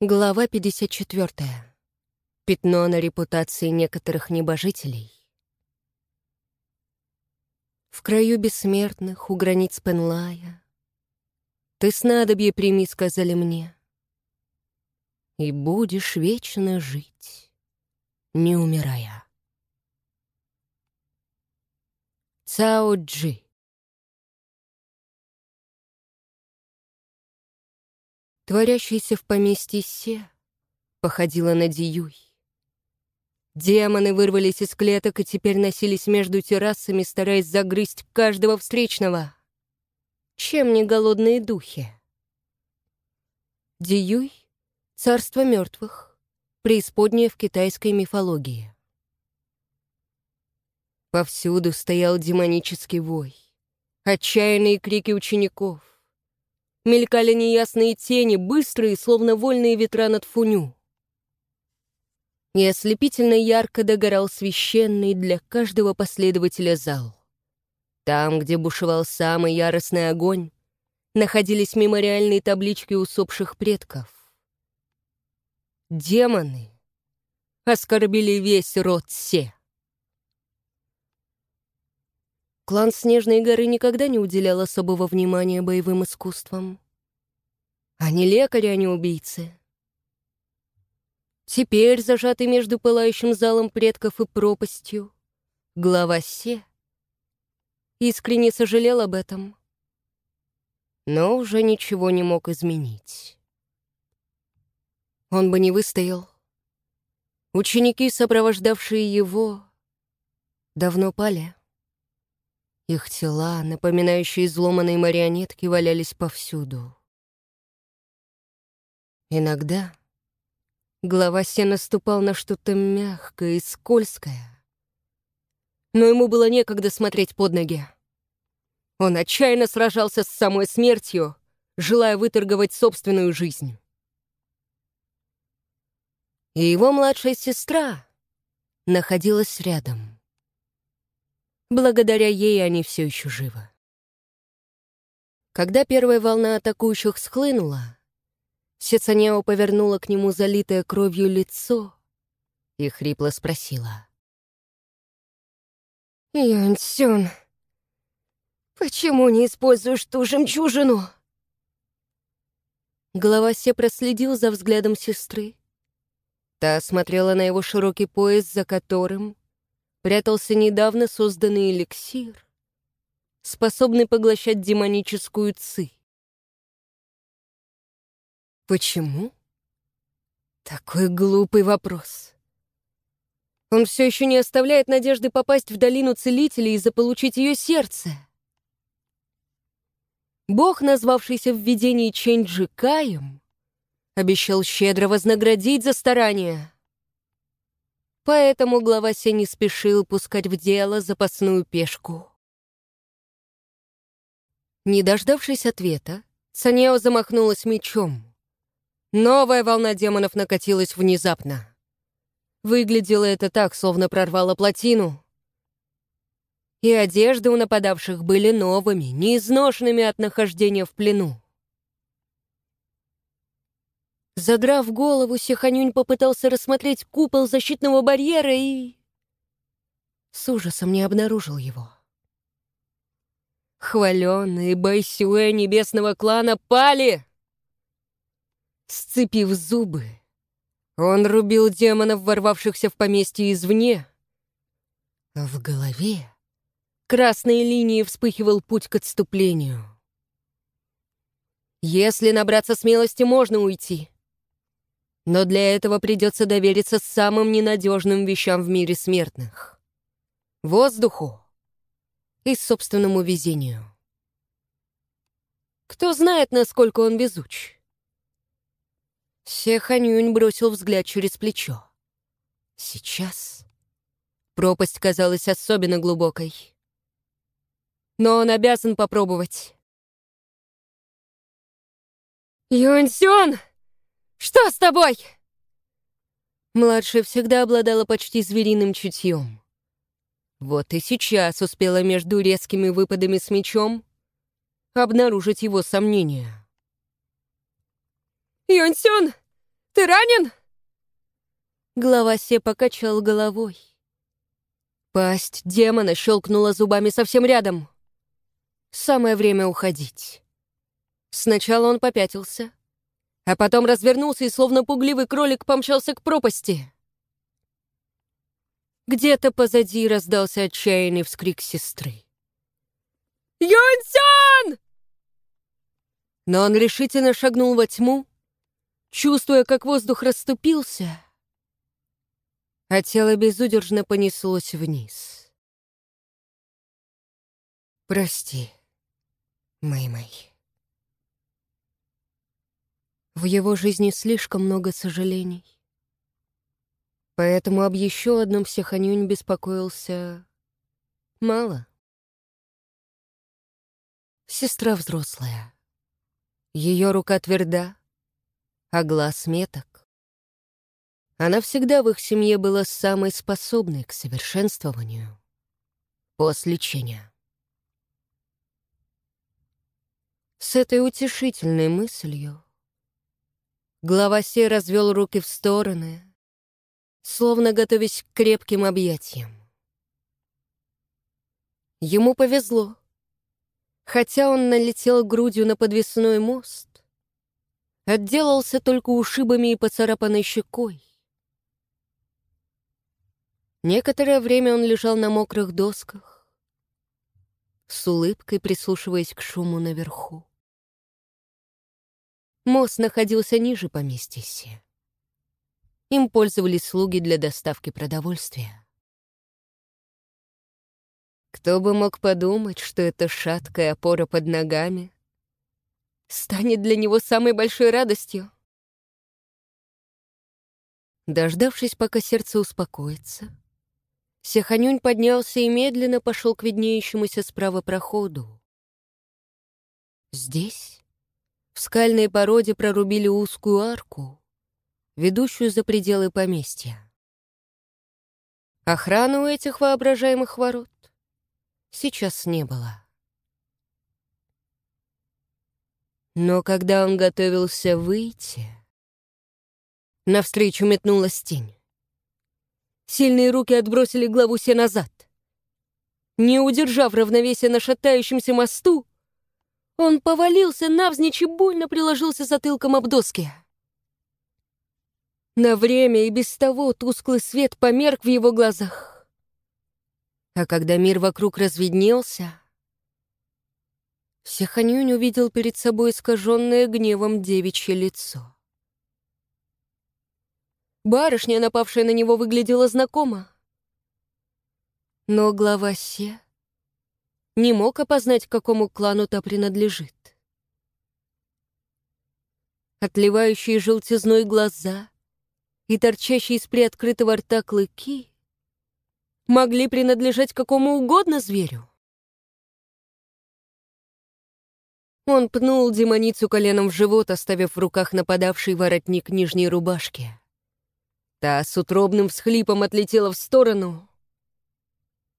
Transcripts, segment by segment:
Глава 54. Пятно на репутации некоторых небожителей. В краю бессмертных, у границ Пенлая, Ты снадобье прими, сказали мне, И будешь вечно жить, не умирая. Цао Джи Творящаяся в поместье Се походила на Диюй. Демоны вырвались из клеток и теперь носились между террасами, стараясь загрызть каждого встречного. Чем не голодные духи? Диюй — царство мертвых, преисподнее в китайской мифологии. Повсюду стоял демонический вой, отчаянные крики учеников, мелькали неясные тени, быстрые, словно вольные ветра над фуню. И ослепительно ярко догорал священный для каждого последователя зал. Там, где бушевал самый яростный огонь, находились мемориальные таблички усопших предков. Демоны оскорбили весь род Се. Клан Снежной горы никогда не уделял особого внимания боевым искусствам. Они лекари, а не убийцы. Теперь, зажатый между пылающим залом предков и пропастью, глава Се искренне сожалел об этом, но уже ничего не мог изменить. Он бы не выстоял. Ученики, сопровождавшие его, давно пали. Их тела, напоминающие изломанные марионетки, валялись повсюду. Иногда глава Се наступал на что-то мягкое и скользкое, но ему было некогда смотреть под ноги. Он отчаянно сражался с самой смертью, желая выторговать собственную жизнь. И его младшая сестра находилась рядом. Благодаря ей они все еще живы. Когда первая волна атакующих схлынула, Сецанео повернула к нему залитое кровью лицо и хрипло спросила. «Янсюн, почему не используешь ту жемчужину?» Глава Се проследил за взглядом сестры. Та смотрела на его широкий пояс, за которым прятался недавно созданный эликсир, способный поглощать демоническую ци. Почему? Такой глупый вопрос. Он все еще не оставляет надежды попасть в долину целителей и заполучить ее сердце. Бог, назвавшийся в видении Ченджи Каем, обещал щедро вознаградить за старания. Поэтому глава Се не спешил пускать в дело запасную пешку. Не дождавшись ответа, Санео замахнулась мечом. Новая волна демонов накатилась внезапно. Выглядело это так, словно прорвало плотину. И одежды у нападавших были новыми, неизношенными от нахождения в плену. Задрав голову, Сиханюнь попытался рассмотреть купол защитного барьера и... С ужасом не обнаружил его. Хваленные Байсюэ небесного клана пали! Сцепив зубы, он рубил демонов, ворвавшихся в поместье извне. В голове красной линией вспыхивал путь к отступлению. Если набраться смелости, можно уйти. Но для этого придется довериться самым ненадежным вещам в мире смертных. Воздуху и собственному везению. Кто знает, насколько он везуч. Сеханюнь бросил взгляд через плечо. Сейчас пропасть казалась особенно глубокой. Но он обязан попробовать. «Юньсюн!» Что с тобой?» Младшая всегда обладала почти звериным чутьем. Вот и сейчас успела между резкими выпадами с мечом обнаружить его сомнения. «Юнсюн, Ты ранен?» Глава Се покачал головой. Пасть демона щелкнула зубами совсем рядом. Самое время уходить. Сначала он попятился, а потом развернулся и, словно пугливый кролик, помчался к пропасти. Где-то позади раздался отчаянный вскрик сестры. «Юнсян!» Но он решительно шагнул во тьму, чувствуя, как воздух расступился, а тело безудержно понеслось вниз. «Прости, Мэй-Мэй». В его жизни слишком много сожалений. Поэтому об еще одном Сиханюнь беспокоился мало. Сестра взрослая. Ее рука тверда, а глаз меток. Она всегда в их семье была самой способной к совершенствованию после лечения. С этой утешительной мыслью глава Се развел руки в стороны, словно готовясь к крепким объятиям. Ему повезло. Хотя он налетел грудью на подвесной мост, отделался только ушибами и поцарапанной щекой. Некоторое время он лежал на мокрых досках, с улыбкой прислушиваясь к шуму наверху. Мост находился ниже поместья. Им пользовались слуги для доставки продовольствия. Кто бы мог подумать, что эта шаткая опора под ногами станет для него самой большой радостью. Дождавшись, пока сердце успокоится, Сеханюнь поднялся и медленно пошел к виднеющемуся справа проходу. Здесь, в скальной породе, прорубили узкую арку, ведущую за пределы поместья. Охраны у этих воображаемых ворот сейчас не было. Но когда он готовился выйти, навстречу метнулась тень. Сильные руки отбросили главу се назад. Не удержав равновесия на шатающемся мосту, он повалился навзничь и больно приложился затылком об доски. На время и без того тусклый свет померк в его глазах. А когда мир вокруг разведнелся, Сеханюнь увидел перед собой искаженное гневом девичье лицо. Барышня, напавшая на него, выглядела знакомо. Но глава Се не мог опознать, к какому клану та принадлежит. Отливающие желтизной глаза и торчащие из приоткрытого рта клыки могли принадлежать какому угодно зверю. Он пнул демоницу коленом в живот, оставив в руках нападавший воротник нижней рубашки. Та с утробным всхлипом отлетела в сторону,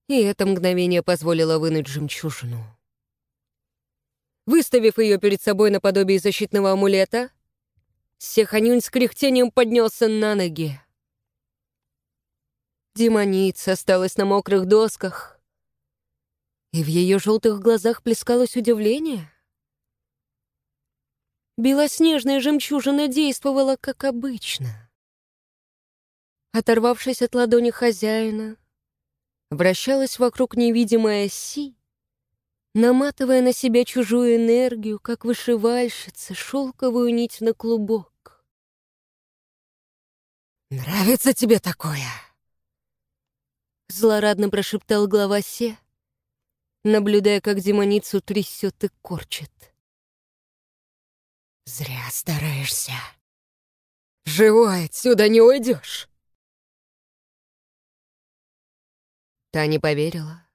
и это мгновение позволило вынуть жемчужину. Выставив ее перед собой наподобие защитного амулета, Сеханюнь с кряхтением поднялся на ноги. Демоница осталась на мокрых досках, и в ее желтых глазах плескалось удивление — Белоснежная жемчужина действовала как обычно. Оторвавшись от ладони хозяина, вращалась вокруг невидимой оси, наматывая на себя чужую энергию, как вышивальщица, шелковую нить на клубок. «Нравится тебе такое?» Злорадно прошептал глава Се, наблюдая, как демоницу трясет и корчит. Зря стараешься. Живой отсюда не уйдешь. Та не поверила.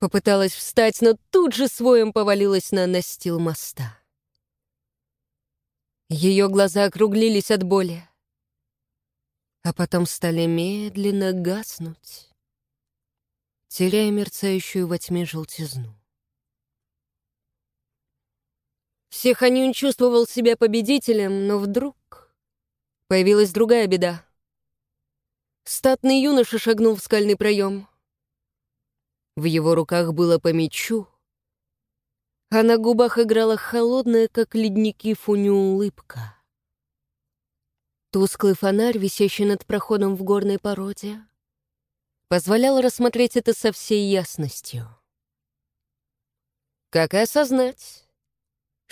Попыталась встать, но тут же своим повалилась на настил моста. Ее глаза округлились от боли, а потом стали медленно гаснуть, теряя мерцающую во тьме желтизну. Сеханюн чувствовал себя победителем, но вдруг Появилась другая беда. Статный юноша шагнул в скальный проем. В его руках было по мечу, а на губах играла холодная, как ледники фуню, улыбка. Тусклый фонарь, висящий над проходом в горной породе, позволял рассмотреть это со всей ясностью. Как и осознать,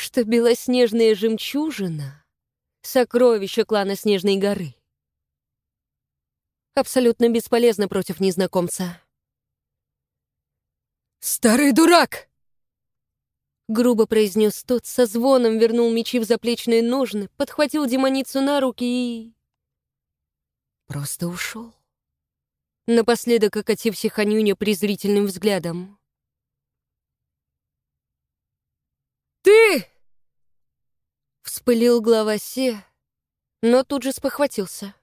что белоснежная жемчужина — сокровище клана Снежной горы. Абсолютно бесполезно против незнакомца. «Старый дурак!» Грубо произнес тот, со звоном вернул мечи в заплечные ножны, подхватил демоницу на руки и... Просто ушел. Напоследок окатив Сиханюня презрительным взглядом. «Ты!» Вспылил глава Се, но тут же спохватился.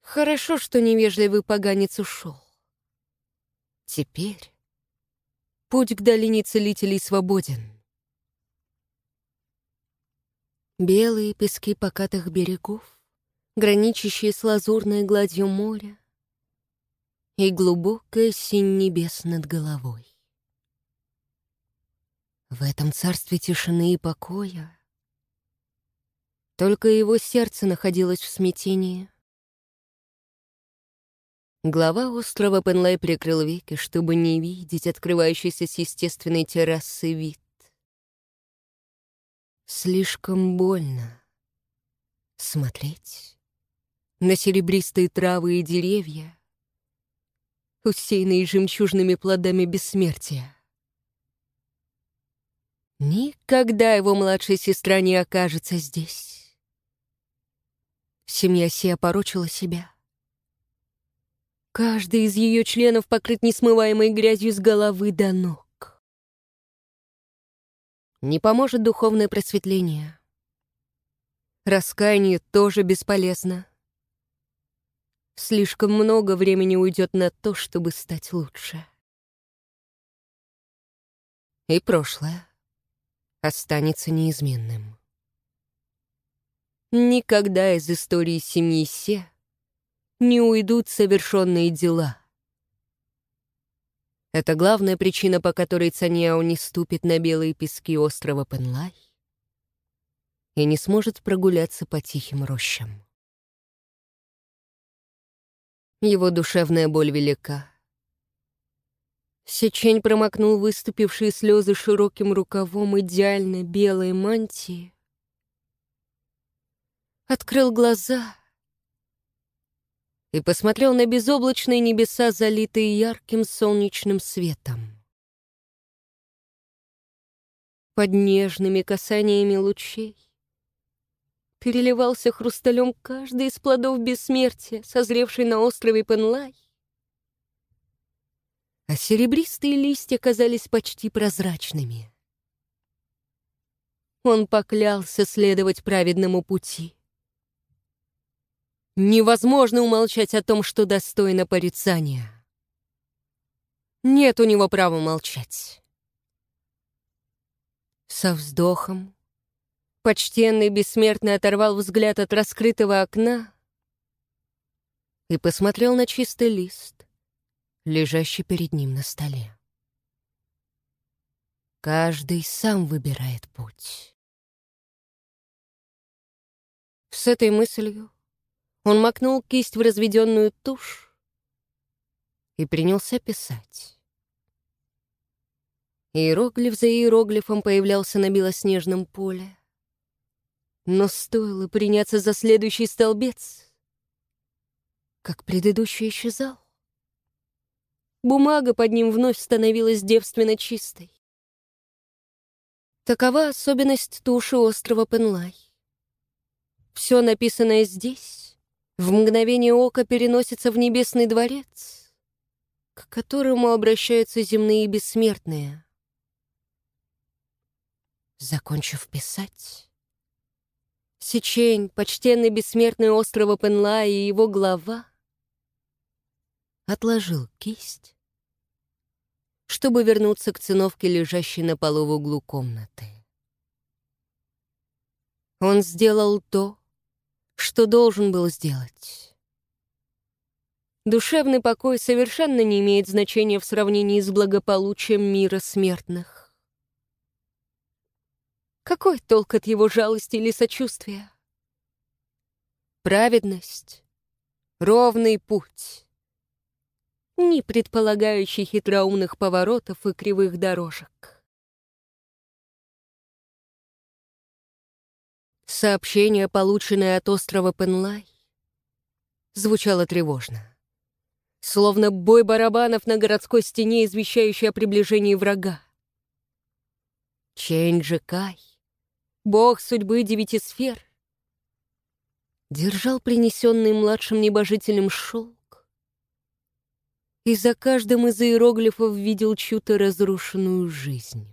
Хорошо, что невежливый поганец ушел. Теперь путь к долине целителей свободен. Белые пески покатых берегов, граничащие с лазурной гладью моря и глубокая синь небес над головой. В этом царстве тишины и покоя только его сердце находилось в смятении. Глава острова Пенлай прикрыл веки, чтобы не видеть открывающийся с естественной террасы вид. Слишком больно смотреть на серебристые травы и деревья, усеянные жемчужными плодами бессмертия. Никогда его младшая сестра не окажется здесь. Семья Си опорочила себя. Каждый из ее членов покрыт несмываемой грязью с головы до ног. Не поможет духовное просветление. Раскаяние тоже бесполезно. Слишком много времени уйдет на то, чтобы стать лучше. И прошлое останется неизменным. Никогда из истории семьи Се не уйдут совершенные дела. Это главная причина, по которой Цаньяо не ступит на белые пески острова Пенлай и не сможет прогуляться по тихим рощам. Его душевная боль велика. Сечень промокнул выступившие слезы широким рукавом идеально белой мантии. Открыл глаза и посмотрел на безоблачные небеса, залитые ярким солнечным светом. Под нежными касаниями лучей переливался хрусталем каждый из плодов бессмертия, созревший на острове Пенлай, а серебристые листья казались почти прозрачными. Он поклялся следовать праведному пути. Невозможно умолчать о том, что достойно порицания. Нет у него права молчать. Со вздохом почтенный бессмертный оторвал взгляд от раскрытого окна и посмотрел на чистый лист, лежащий перед ним на столе. Каждый сам выбирает путь. С этой мыслью он макнул кисть в разведенную тушь и принялся писать. Иероглиф за иероглифом появлялся на белоснежном поле. Но стоило приняться за следующий столбец, как предыдущий исчезал. Бумага под ним вновь становилась девственно чистой. Такова особенность туши острова Пенлай. Все написанное здесь в мгновение ока переносится в небесный дворец, к которому обращаются земные бессмертные. Закончив писать, Сечень, почтенный бессмертный острова Пенла и его глава отложил кисть, чтобы вернуться к циновке, лежащей на полу в углу комнаты. Он сделал то, что должен был сделать. Душевный покой совершенно не имеет значения в сравнении с благополучием мира смертных. Какой толк от его жалости или сочувствия? Праведность — ровный путь, не предполагающий хитроумных поворотов и кривых дорожек. Сообщение, полученное от острова Пенлай, звучало тревожно. Словно бой барабанов на городской стене, извещающий о приближении врага. Ченджи Кай, бог судьбы девяти сфер, держал принесенный младшим небожителем шелк и за каждым из иероглифов видел чью-то разрушенную жизнь.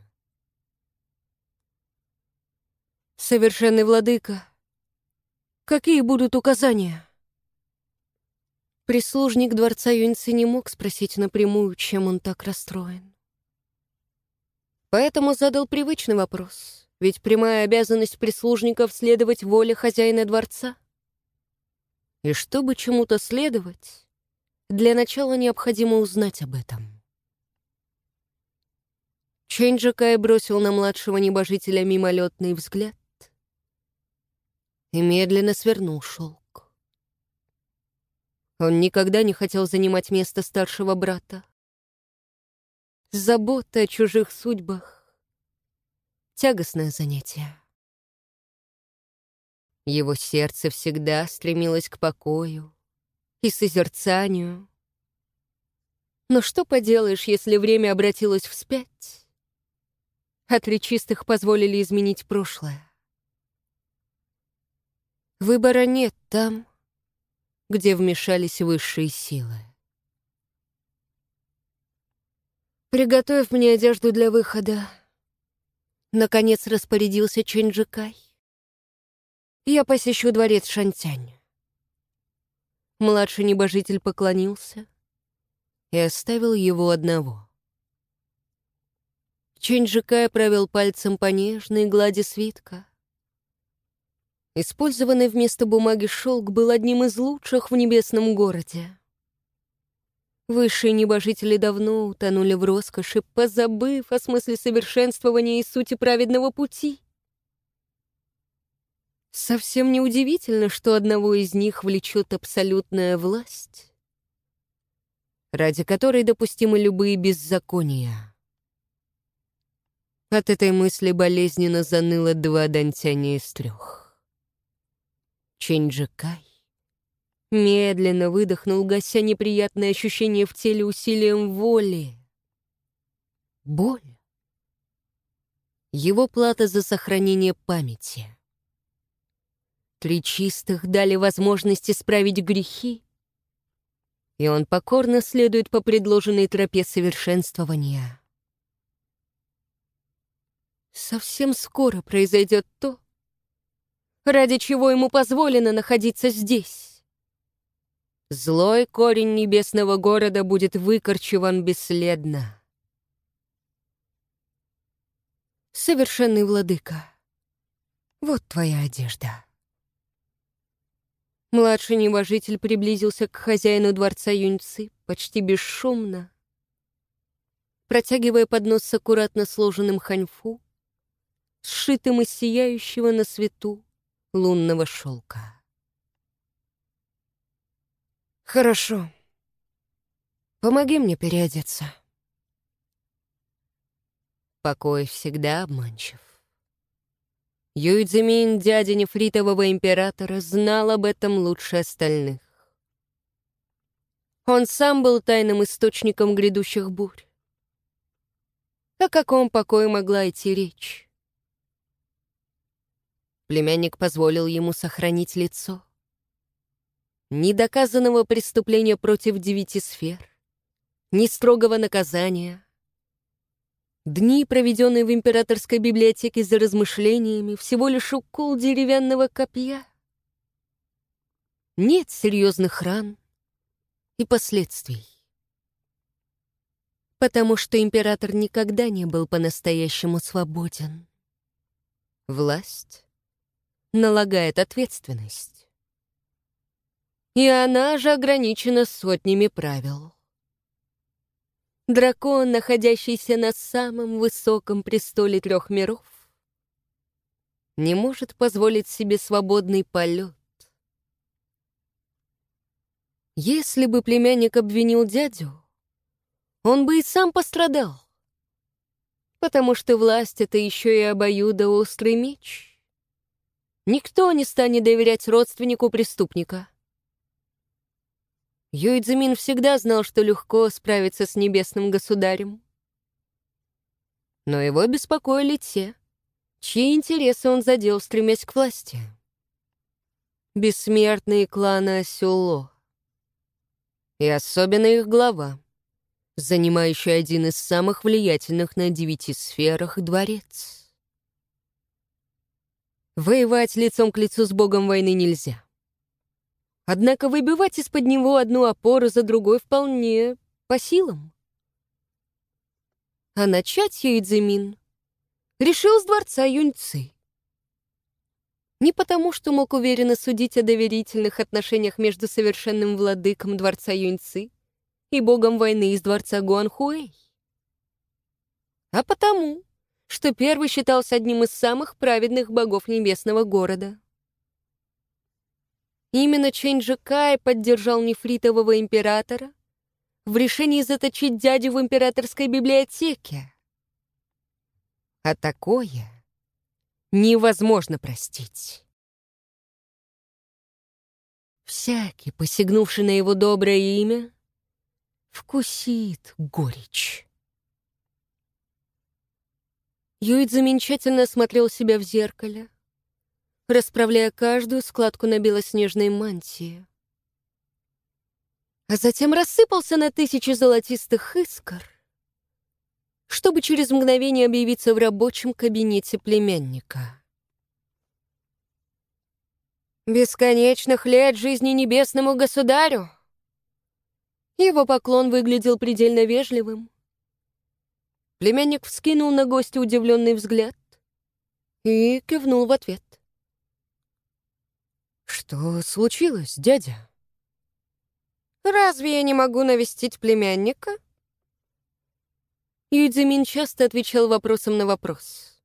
Совершенный владыка, какие будут указания? Прислужник дворца Юньцы не мог спросить напрямую, чем он так расстроен. Поэтому задал привычный вопрос, ведь прямая обязанность прислужников следовать воле хозяина дворца — и чтобы чему-то следовать, для начала необходимо узнать об этом. Чэнь Кай бросил на младшего небожителя мимолетный взгляд и медленно свернул шелк. Он никогда не хотел занимать место старшего брата. Забота о чужих судьбах — тягостное занятие. Его сердце всегда стремилось к покою и созерцанию. Но что поделаешь, если время обратилось вспять? А три чистых позволили изменить прошлое. Выбора нет там, где вмешались высшие силы. Приготовив мне одежду для выхода, наконец распорядился Чэнджикай. Я посещу дворец Шантянь. Младший небожитель поклонился и оставил его одного. Чэнь-Жикай провел пальцем по нежной глади свитка. Использованный вместо бумаги шелк был одним из лучших в небесном городе. Высшие небожители давно утонули в роскоши, позабыв о смысле совершенствования и сути праведного пути. Совсем неудивительно, что одного из них влечет абсолютная власть, ради которой допустимы любые беззакония. От этой мысли болезненно заныло два дантяня из трех. Ченджикай медленно выдохнул, гася неприятное ощущение в теле усилием воли. Боль. Его плата за сохранение памяти — Три чистых дали возможность исправить грехи, и он покорно следует по предложенной тропе совершенствования. Совсем скоро произойдет то, ради чего ему позволено находиться здесь. Злой корень небесного города будет выкорчеван бесследно. Совершенный владыка, вот твоя одежда. Младший небожитель приблизился к хозяину дворца Юньцы почти бесшумно, протягивая поднос с аккуратно сложенным ханьфу, сшитым из сияющего на свету лунного шелка. «Хорошо. Помоги мне переодеться». Покой всегда обманчив. Юйцзимин, дядя нефритового императора, знал об этом лучше остальных. Он сам был тайным источником грядущих бурь. О каком покое могла идти речь? Племянник позволил ему сохранить лицо. Ни доказанного преступления против девяти сфер, ни строгого наказания — Дни, проведенные в императорской библиотеке за размышлениями, всего лишь укол деревянного копья. Нет серьезных ран и последствий. Потому что император никогда не был по-настоящему свободен. Власть налагает ответственность. И она же ограничена сотнями правил. Дракон, находящийся на самом высоком престоле трех миров, не может позволить себе свободный полет. Если бы племянник обвинил дядю, он бы и сам пострадал, потому что власть — это еще и обоюдоострый меч. Никто не станет доверять родственнику преступника. Юйцзимин всегда знал, что легко справиться с небесным государем. Но его беспокоили те, чьи интересы он задел, стремясь к власти. Бессмертные кланы Асюло. И особенно их глава, занимающий один из самых влиятельных на девяти сферах дворец. Воевать лицом к лицу с богом войны нельзя. Однако выбивать из-под него одну опору за другой вполне по силам. А начать Юидзимин решил с дворца Юньцы. Не потому, что мог уверенно судить о доверительных отношениях между совершенным владыком дворца Юньцы и богом войны из дворца Гуанхуэй, а потому, что первый считался одним из самых праведных богов небесного города. Именно Чэнь Кай поддержал нефритового императора в решении заточить дядю в императорской библиотеке. А такое невозможно простить. Всякий, посягнувший на его доброе имя, вкусит горечь. Юид замечательно смотрел себя в зеркале, расправляя каждую складку на белоснежной мантии. А затем рассыпался на тысячи золотистых искр, чтобы через мгновение объявиться в рабочем кабинете племянника. «Бесконечных лет жизни небесному государю!» Его поклон выглядел предельно вежливым. Племянник вскинул на гостя удивленный взгляд и кивнул в ответ. «Что случилось, дядя?» «Разве я не могу навестить племянника?» Юдзимин часто отвечал вопросом на вопрос.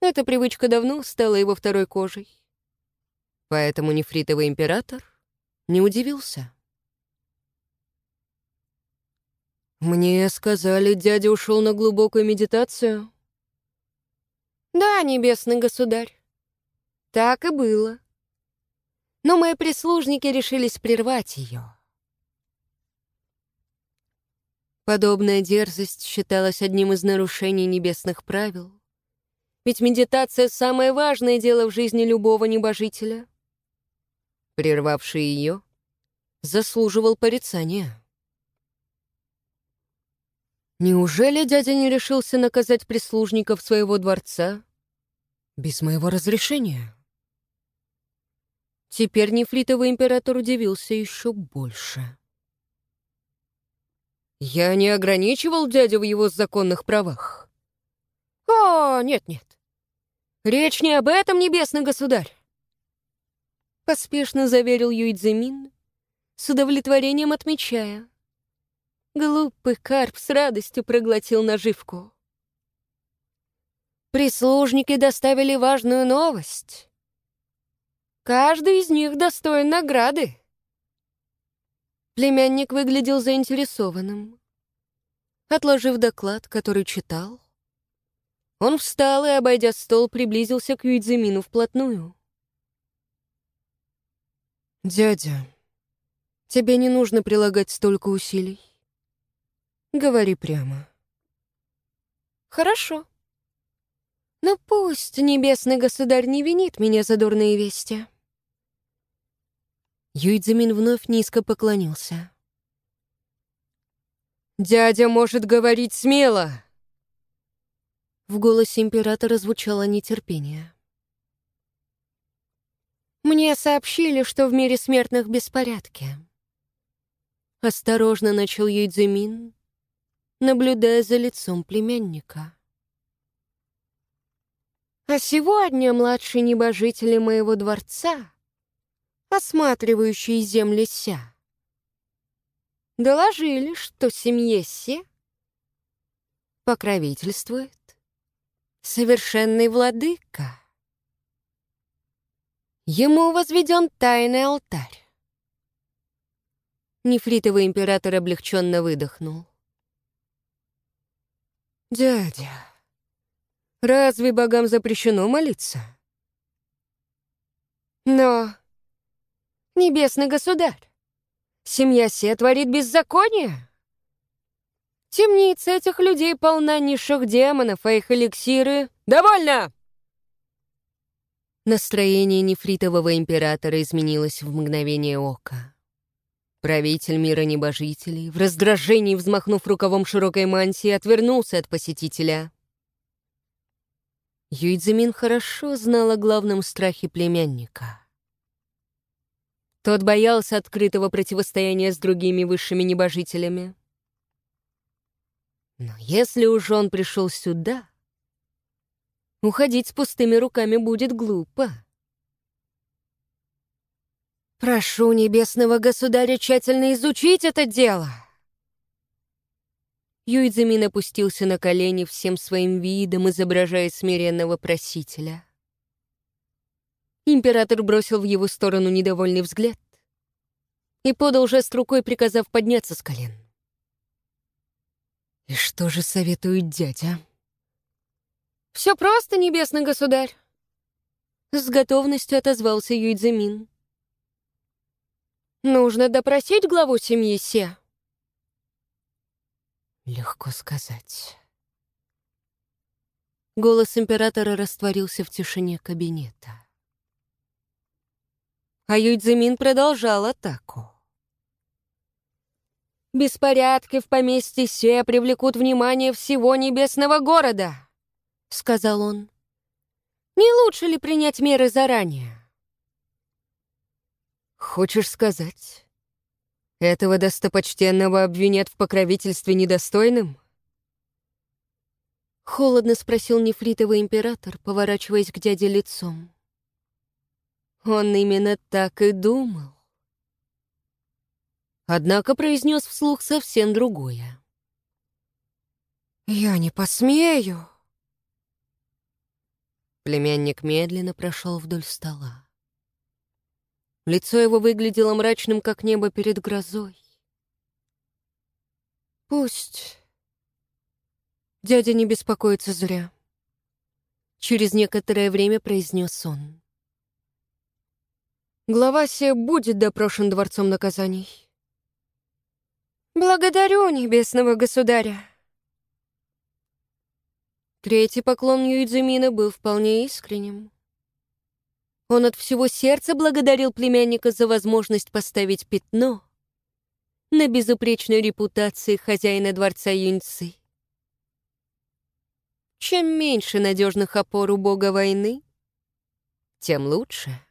Эта привычка давно стала его второй кожей. Поэтому нефритовый император не удивился. «Мне сказали, дядя ушел на глубокую медитацию?» «Да, небесный государь. Так и было но мои прислужники решились прервать ее. Подобная дерзость считалась одним из нарушений небесных правил, ведь медитация — самое важное дело в жизни любого небожителя. Прервавший ее заслуживал порицания. Неужели дядя не решился наказать прислужников своего дворца без моего разрешения? Теперь нефритовый император удивился еще больше. «Я не ограничивал дядю в его законных правах». «О, нет-нет. Речь не об этом, небесный государь!» Поспешно заверил Юйдзимин, с удовлетворением отмечая. Глупый карп с радостью проглотил наживку. Прислужники доставили важную новость. Каждый из них достоин награды. Племянник выглядел заинтересованным. Отложив доклад, который читал, он встал и, обойдя стол, приблизился к Юидзимину вплотную. «Дядя, тебе не нужно прилагать столько усилий. Говори прямо». «Хорошо. Но пусть небесный государь не винит меня за дурные вести». Юйдзимин вновь низко поклонился. «Дядя может говорить смело!» В голосе императора звучало нетерпение. «Мне сообщили, что в мире смертных беспорядки». Осторожно начал Юйдзимин, наблюдая за лицом племянника. «А сегодня младшие небожители моего дворца осматривающие земли Ся, доложили, что семье Се покровительствует совершенный владыка. Ему возведен тайный алтарь. Нефритовый император облегченно выдохнул. «Дядя, разве богам запрещено молиться?» «Но, небесный государь, семья Се творит беззаконие. Темница этих людей полна низших демонов, а их эликсиры... Довольно!» Настроение нефритового императора изменилось в мгновение ока. Правитель мира небожителей, в раздражении взмахнув рукавом широкой мантии, отвернулся от посетителя. Юйцзимин хорошо знал о главном страхе племянника. Тот боялся открытого противостояния с другими высшими небожителями. Но если уж он пришел сюда, уходить с пустыми руками будет глупо. Прошу небесного государя тщательно изучить это дело. Юйцзимин опустился на колени всем своим видом, изображая смиренного просителя. Император бросил в его сторону недовольный взгляд и подал жест рукой, приказав подняться с колен. «И что же советует дядя?» «Все просто, небесный государь!» С готовностью отозвался Юйцзимин. Нужно допросить главу семьи Се. Легко сказать. Голос императора растворился в тишине кабинета. А Юйцзимин продолжал атаку. «Беспорядки в поместье Се привлекут внимание всего небесного города», — сказал он. «Не лучше ли принять меры заранее?» «Хочешь сказать, этого достопочтенного обвинят в покровительстве недостойным?» Холодно спросил нефритовый император, поворачиваясь к дяде лицом. Он именно так и думал. Однако произнес вслух совсем другое. «Я не посмею!» Племянник медленно прошел вдоль стола. Лицо его выглядело мрачным, как небо перед грозой. «Пусть дядя не беспокоится зря», — через некоторое время произнес он. «Глава Се будет допрошен дворцом наказаний». «Благодарю небесного государя». Третий поклон Юидзумина был вполне искренним. Он от всего сердца благодарил племянника за возможность поставить пятно на безупречной репутации хозяина дворца Юньцы. Чем меньше надежных опор у бога войны, тем лучше.